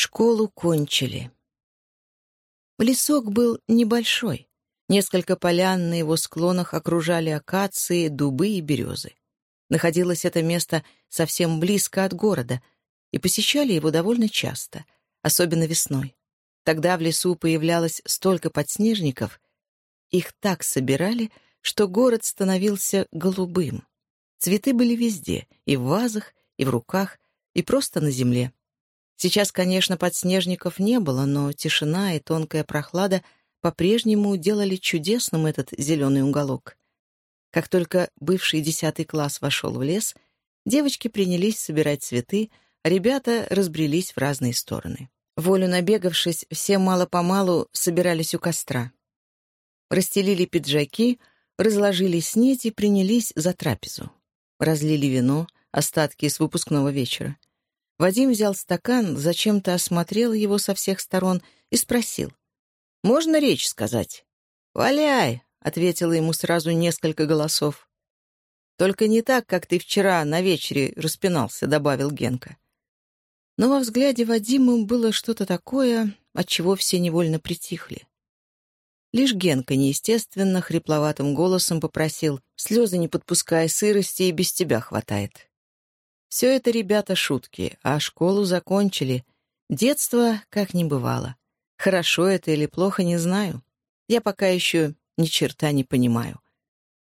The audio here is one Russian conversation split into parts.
Школу кончили. Лесок был небольшой. Несколько полян на его склонах окружали акации, дубы и березы. Находилось это место совсем близко от города, и посещали его довольно часто, особенно весной. Тогда в лесу появлялось столько подснежников, их так собирали, что город становился голубым. Цветы были везде, и в вазах, и в руках, и просто на земле. Сейчас, конечно, подснежников не было, но тишина и тонкая прохлада по-прежнему делали чудесным этот зеленый уголок. Как только бывший десятый класс вошел в лес, девочки принялись собирать цветы, а ребята разбрелись в разные стороны. Волю набегавшись, все мало-помалу собирались у костра. Расстелили пиджаки, разложили снеть и принялись за трапезу. Разлили вино, остатки с выпускного вечера. Вадим взял стакан, зачем-то осмотрел его со всех сторон и спросил. «Можно речь сказать?» «Валяй!» — ответило ему сразу несколько голосов. «Только не так, как ты вчера на вечере распинался», — добавил Генка. Но во взгляде Вадима было что-то такое, от чего все невольно притихли. Лишь Генка неестественно хрипловатым голосом попросил «Слезы не подпускай, сырости и без тебя хватает». Все это, ребята, шутки, а школу закончили. Детство как не бывало. Хорошо это или плохо, не знаю. Я пока еще ни черта не понимаю.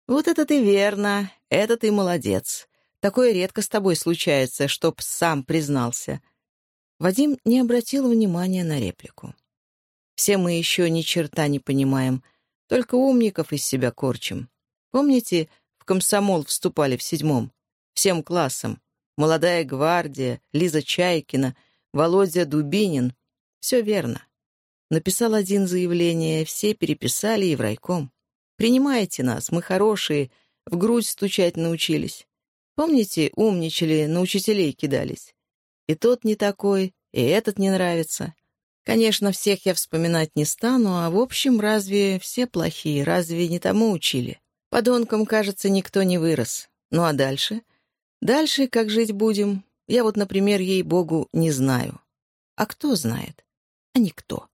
Вот это ты верно, это ты молодец. Такое редко с тобой случается, чтоб сам признался. Вадим не обратил внимания на реплику. Все мы еще ни черта не понимаем, только умников из себя корчим. Помните, в комсомол вступали в седьмом? Всем классом. Молодая гвардия, Лиза Чайкина, Володя Дубинин. Все верно. Написал один заявление, все переписали и в райком. Принимайте нас, мы хорошие, в грудь стучать научились. Помните, умничали, на учителей кидались. И тот не такой, и этот не нравится. Конечно, всех я вспоминать не стану, а в общем, разве все плохие, разве не тому учили? Подонком, кажется, никто не вырос. Ну а дальше? Дальше как жить будем? Я вот, например, ей-богу, не знаю. А кто знает? А никто.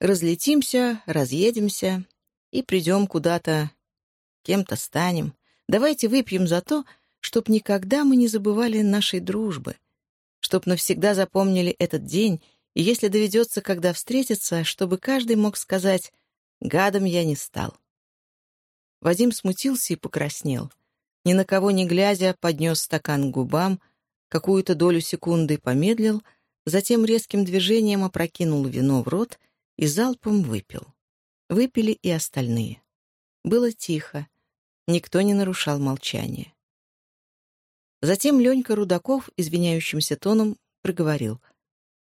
Разлетимся, разъедемся и придем куда-то, кем-то станем. Давайте выпьем за то, чтоб никогда мы не забывали нашей дружбы, чтоб навсегда запомнили этот день, и если доведется, когда встретиться, чтобы каждый мог сказать «гадом я не стал». Вадим смутился и покраснел — ни на кого не глядя, поднес стакан к губам, какую-то долю секунды помедлил, затем резким движением опрокинул вино в рот и залпом выпил. Выпили и остальные. Было тихо, никто не нарушал молчание. Затем Ленька Рудаков извиняющимся тоном проговорил.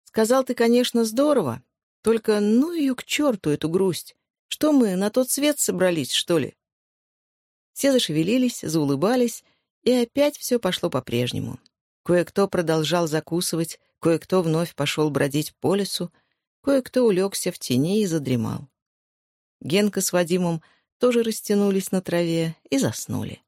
«Сказал ты, конечно, здорово, только ну ее к черту эту грусть. Что мы, на тот свет собрались, что ли? Все зашевелились, заулыбались, и опять все пошло по-прежнему. Кое-кто продолжал закусывать, кое-кто вновь пошел бродить по лесу, кое-кто улегся в тени и задремал. Генка с Вадимом тоже растянулись на траве и заснули.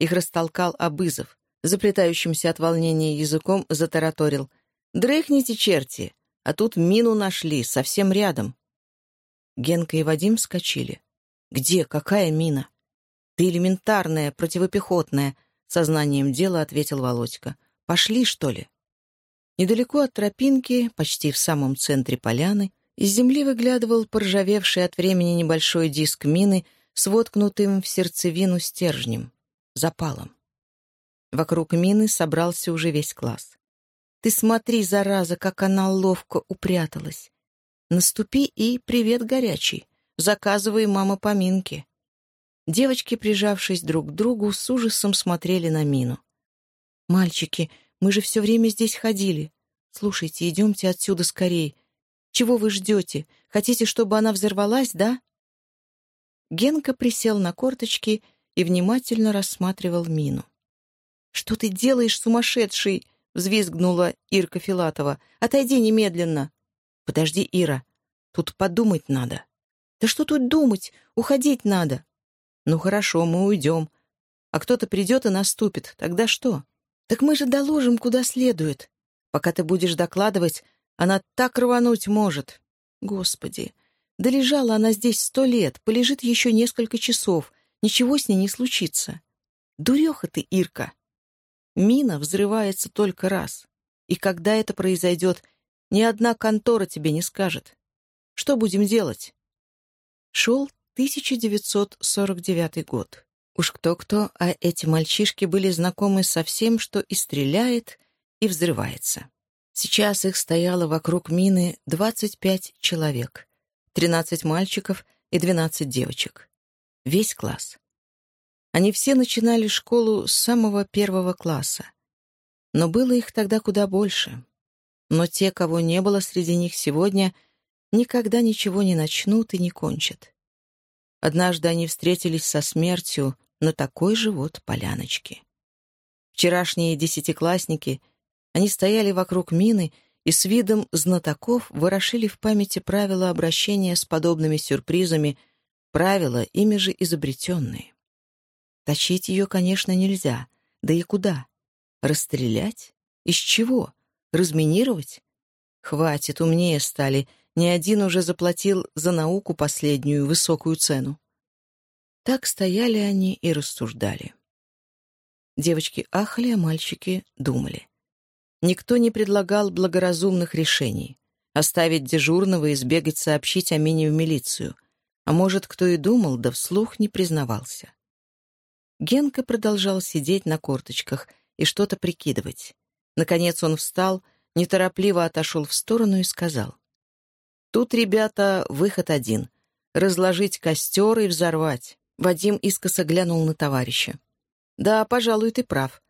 Их растолкал Абызов, заплетающимся от волнения языком затараторил. «Дрыхните, черти! А тут мину нашли, совсем рядом». Генка и Вадим вскочили. «Где? Какая мина?» «Ты элементарная, противопехотная», — сознанием дела ответил Володька. «Пошли, что ли?» Недалеко от тропинки, почти в самом центре поляны, из земли выглядывал поржавевший от времени небольшой диск мины с воткнутым в сердцевину стержнем, запалом. Вокруг мины собрался уже весь класс. «Ты смотри, зараза, как она ловко упряталась! Наступи и привет горячий, заказывай мама поминки!» Девочки, прижавшись друг к другу, с ужасом смотрели на мину. «Мальчики, мы же все время здесь ходили. Слушайте, идемте отсюда скорее. Чего вы ждете? Хотите, чтобы она взорвалась, да?» Генка присел на корточки и внимательно рассматривал мину. «Что ты делаешь, сумасшедший?» — взвизгнула Ирка Филатова. «Отойди немедленно!» «Подожди, Ира, тут подумать надо». «Да что тут думать? Уходить надо!» «Ну хорошо, мы уйдем. А кто-то придет и наступит. Тогда что?» «Так мы же доложим, куда следует. Пока ты будешь докладывать, Она так рвануть может. Господи, да лежала она здесь сто лет, полежит еще несколько часов, ничего с ней не случится. Дуреха ты, Ирка. Мина взрывается только раз. И когда это произойдет, ни одна контора тебе не скажет. Что будем делать? Шел 1949 год. Уж кто-кто, а эти мальчишки были знакомы со всем, что и стреляет, и взрывается. Сейчас их стояло вокруг мины 25 человек. 13 мальчиков и 12 девочек. Весь класс. Они все начинали школу с самого первого класса. Но было их тогда куда больше. Но те, кого не было среди них сегодня, никогда ничего не начнут и не кончат. Однажды они встретились со смертью на такой же вот поляночке. Вчерашние десятиклассники, они стояли вокруг мины и с видом знатоков ворошили в памяти правила обращения с подобными сюрпризами, правила, ими же изобретенные. Точить ее, конечно, нельзя. Да и куда? Расстрелять? Из чего? Разминировать? Хватит, умнее стали. Ни один уже заплатил за науку последнюю высокую цену. Так стояли они и рассуждали. Девочки ахали, а мальчики думали. Никто не предлагал благоразумных решений. Оставить дежурного и сбегать сообщить о мине в милицию. А может, кто и думал, да вслух не признавался. Генка продолжал сидеть на корточках и что-то прикидывать. Наконец он встал, неторопливо отошел в сторону и сказал. «Тут, ребята, выход один. Разложить костер и взорвать». Вадим искоса глянул на товарища. «Да, пожалуй, ты прав.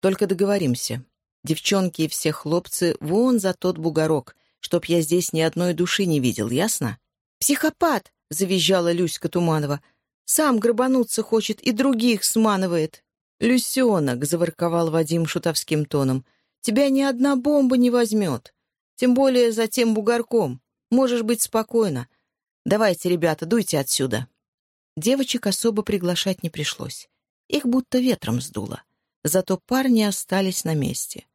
Только договоримся. Девчонки и все хлопцы вон за тот бугорок, чтоб я здесь ни одной души не видел, ясно?» «Психопат!» — завизжала Люська Туманова. Сам грабануться хочет и других сманывает. «Люсенок», — заворковал Вадим шутовским тоном, — «тебя ни одна бомба не возьмет. Тем более за тем бугорком. Можешь быть спокойно. Давайте, ребята, дуйте отсюда». Девочек особо приглашать не пришлось. Их будто ветром сдуло. Зато парни остались на месте.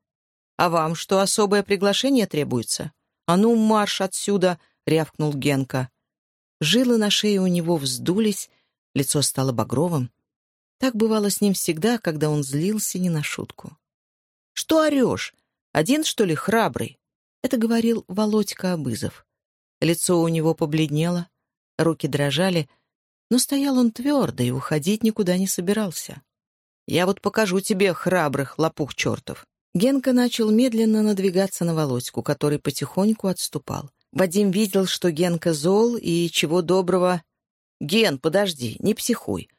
«А вам что, особое приглашение требуется?» «А ну, марш отсюда!» — рявкнул Генка. Жилы на шее у него вздулись, Лицо стало багровым. Так бывало с ним всегда, когда он злился не на шутку. «Что орешь? Один, что ли, храбрый?» Это говорил Володька Обызов. Лицо у него побледнело, руки дрожали, но стоял он твердо и уходить никуда не собирался. «Я вот покажу тебе храбрых, лопух чертов!» Генка начал медленно надвигаться на Володьку, который потихоньку отступал. Вадим видел, что Генка зол и, чего доброго, «Ген, подожди, не психуй.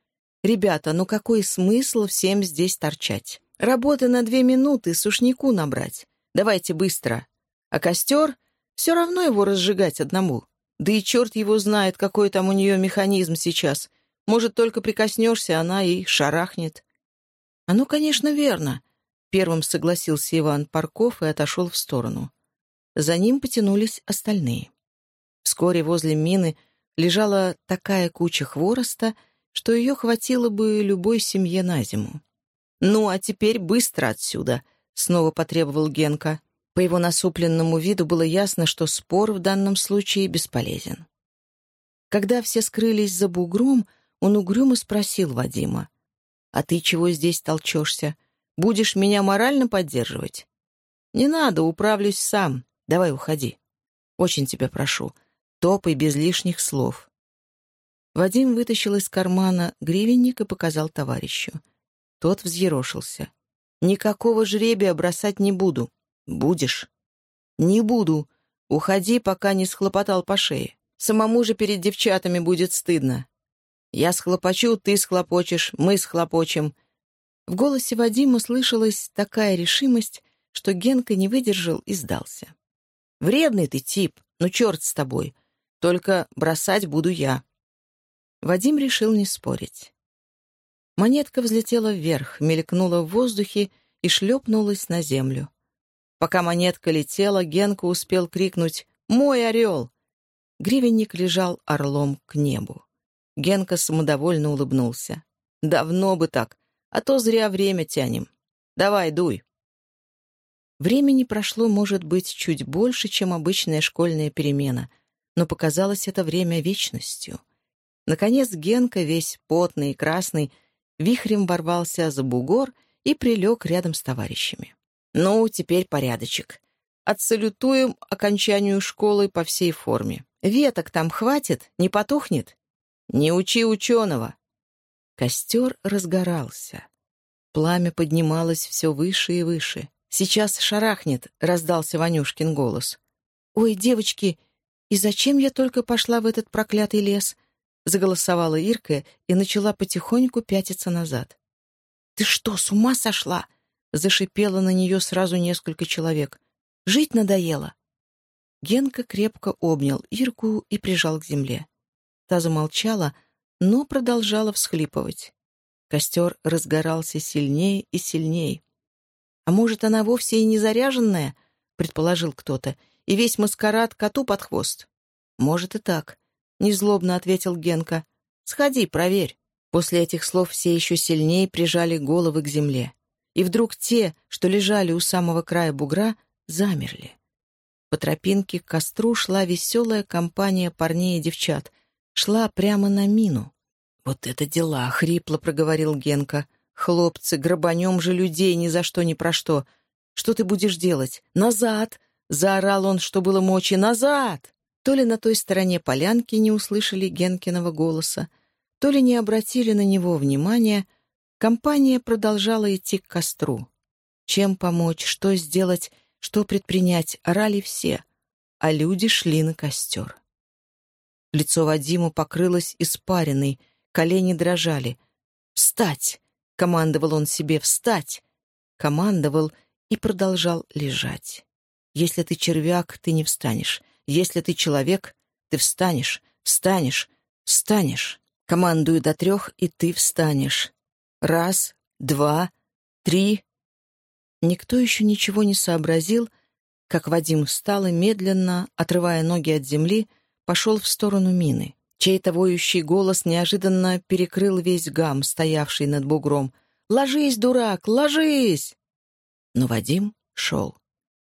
Ребята, ну какой смысл всем здесь торчать? Работы на две минуты, сушнику набрать. Давайте быстро. А костер? Все равно его разжигать одному. Да и черт его знает, какой там у нее механизм сейчас. Может, только прикоснешься, она и шарахнет». «А ну, конечно, верно», — первым согласился Иван Парков и отошел в сторону. За ним потянулись остальные. Вскоре возле мины лежала такая куча хвороста, что ее хватило бы любой семье на зиму. «Ну, а теперь быстро отсюда!» — снова потребовал Генка. По его насупленному виду было ясно, что спор в данном случае бесполезен. Когда все скрылись за бугром, он угрюмо спросил Вадима. «А ты чего здесь толчешься? Будешь меня морально поддерживать?» «Не надо, управлюсь сам. Давай уходи. Очень тебя прошу. Топай без лишних слов. Вадим вытащил из кармана гривенник и показал товарищу. Тот взъерошился. «Никакого жребия бросать не буду. Будешь?» «Не буду. Уходи, пока не схлопотал по шее. Самому же перед девчатами будет стыдно. Я схлопочу, ты схлопочешь, мы схлопочем». В голосе Вадима слышалась такая решимость, что Генка не выдержал и сдался. «Вредный ты тип, ну черт с тобой. Только бросать буду я». Вадим решил не спорить. Монетка взлетела вверх, мелькнула в воздухе и шлепнулась на землю. Пока монетка летела, Генка успел крикнуть «Мой орел!». Гривенник лежал орлом к небу. Генка самодовольно улыбнулся. «Давно бы так, а то зря время тянем. Давай, дуй». Времени прошло, может быть, чуть больше, чем обычная школьная перемена, но показалось это время вечностью. Наконец Генка, весь потный и красный, вихрем ворвался за бугор и прилег рядом с товарищами. «Ну, теперь порядочек. Отсалютуем окончанию школы по всей форме. Веток там хватит? Не потухнет? Не учи ученого!» Костер разгорался. Пламя поднималось все выше и выше. «Сейчас шарахнет», — раздался Ванюшкин голос. «Ой, девочки, и зачем я только пошла в этот проклятый лес?» — заголосовала Ирка и начала потихоньку пятиться назад. «Ты что, с ума сошла?» — зашипело на нее сразу несколько человек. «Жить надоело». Генка крепко обнял Ирку и прижал к земле. Та замолчала, но продолжала всхлипывать. Костер разгорался сильнее и сильнее. «А может, она вовсе и не заряженная?» — предположил кто-то. «И весь маскарад коту под хвост?» «Может и так», — незлобно ответил Генка. «Сходи, проверь». После этих слов все еще сильнее прижали головы к земле. И вдруг те, что лежали у самого края бугра, замерли. По тропинке к костру шла веселая компания парней и девчат. Шла прямо на мину. «Вот это дела!» — хрипло проговорил Генка. «Хлопцы, грабанем же людей ни за что ни про что. Что ты будешь делать? Назад!» — заорал он, что было мочи. «Назад!» То ли на той стороне полянки не услышали Генкиного голоса, то ли не обратили на него внимания, компания продолжала идти к костру. Чем помочь, что сделать, что предпринять, орали все, а люди шли на костер. Лицо Вадиму покрылось испариной, колени дрожали. «Встать!» — командовал он себе «встать!» Командовал и продолжал лежать. «Если ты червяк, ты не встанешь. Если ты человек, ты встанешь, встанешь, встанешь. Командую до трех, и ты встанешь. Раз, два, три...» Никто еще ничего не сообразил, как Вадим встал и медленно, отрывая ноги от земли, пошел в сторону мины. Чей-то воющий голос неожиданно перекрыл весь гам, стоявший над бугром. «Ложись, дурак, ложись!» Но Вадим шел.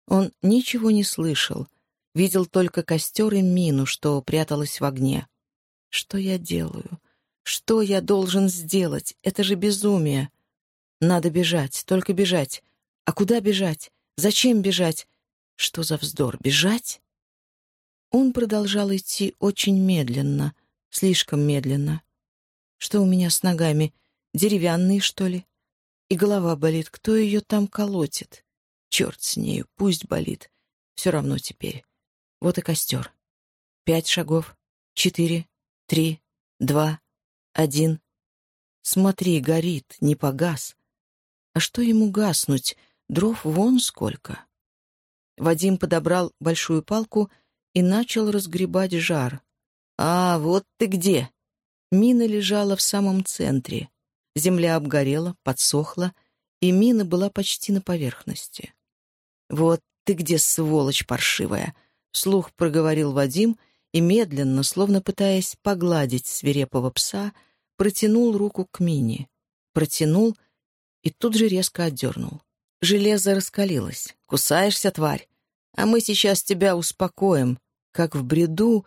Он ничего не слышал, видел только костер и мину, что пряталась в огне. «Что я делаю? Что я должен сделать? Это же безумие!» «Надо бежать, только бежать. А куда бежать? Зачем бежать? Что за вздор? Бежать?» Он продолжал идти очень медленно, слишком медленно. Что у меня с ногами? Деревянные, что ли? И голова болит. Кто ее там колотит? Черт с нею, пусть болит. Все равно теперь. Вот и костер. Пять шагов. Четыре. Три. Два. Один. Смотри, горит, не погас. А что ему гаснуть? Дров вон сколько. Вадим подобрал большую палку и начал разгребать жар. «А, вот ты где!» Мина лежала в самом центре. Земля обгорела, подсохла, и мина была почти на поверхности. «Вот ты где, сволочь паршивая!» — вслух проговорил Вадим и медленно, словно пытаясь погладить свирепого пса, протянул руку к мине. Протянул и тут же резко отдернул. Железо раскалилось. «Кусаешься, тварь? А мы сейчас тебя успокоим, как в бреду,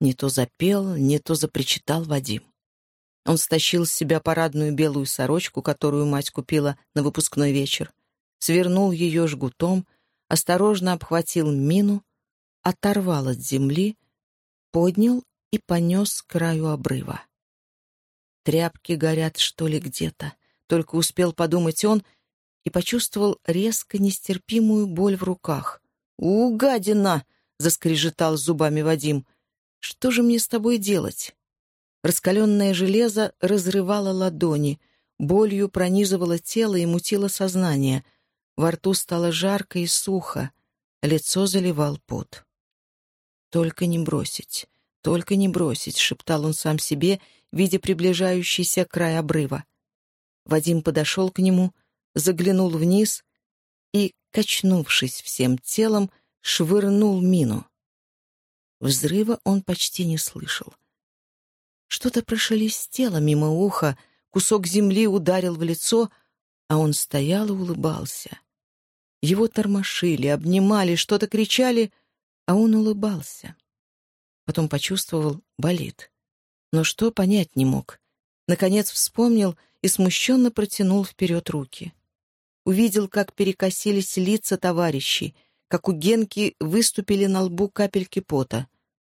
не то запел, не то запричитал Вадим. Он стащил с себя парадную белую сорочку, которую мать купила на выпускной вечер, свернул ее жгутом, осторожно обхватил мину, оторвал от земли, поднял и понес к краю обрыва. Тряпки горят, что ли, где-то. Только успел подумать он и почувствовал резко нестерпимую боль в руках. «У, гадина!» — заскрежетал зубами Вадим. «Что же мне с тобой делать?» Раскаленное железо разрывало ладони, болью пронизывало тело и мутило сознание. Во рту стало жарко и сухо, лицо заливал пот. «Только не бросить, только не бросить», — шептал он сам себе, видя приближающийся край обрыва. Вадим подошел к нему, заглянул вниз и, качнувшись всем телом, швырнул мину. Взрыва он почти не слышал. Что-то прошелестело мимо уха, кусок земли ударил в лицо, а он стоял и улыбался. Его тормошили, обнимали, что-то кричали, а он улыбался. Потом почувствовал — болит. Но что, понять не мог. Наконец вспомнил и смущенно протянул вперед руки. Увидел, как перекосились лица товарищей, как у Генки выступили на лбу капельки пота.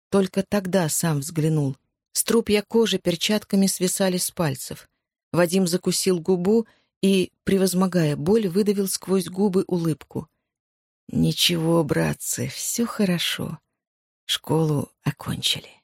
Только тогда сам взглянул. Струпья кожи перчатками свисали с пальцев. Вадим закусил губу и, превозмогая боль, выдавил сквозь губы улыбку. «Ничего, братцы, все хорошо. Школу окончили».